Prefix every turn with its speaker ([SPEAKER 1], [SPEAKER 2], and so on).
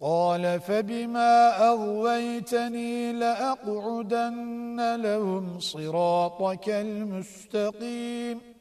[SPEAKER 1] قال فبما أغويتني لأقعدن لهم صراطك المستقيم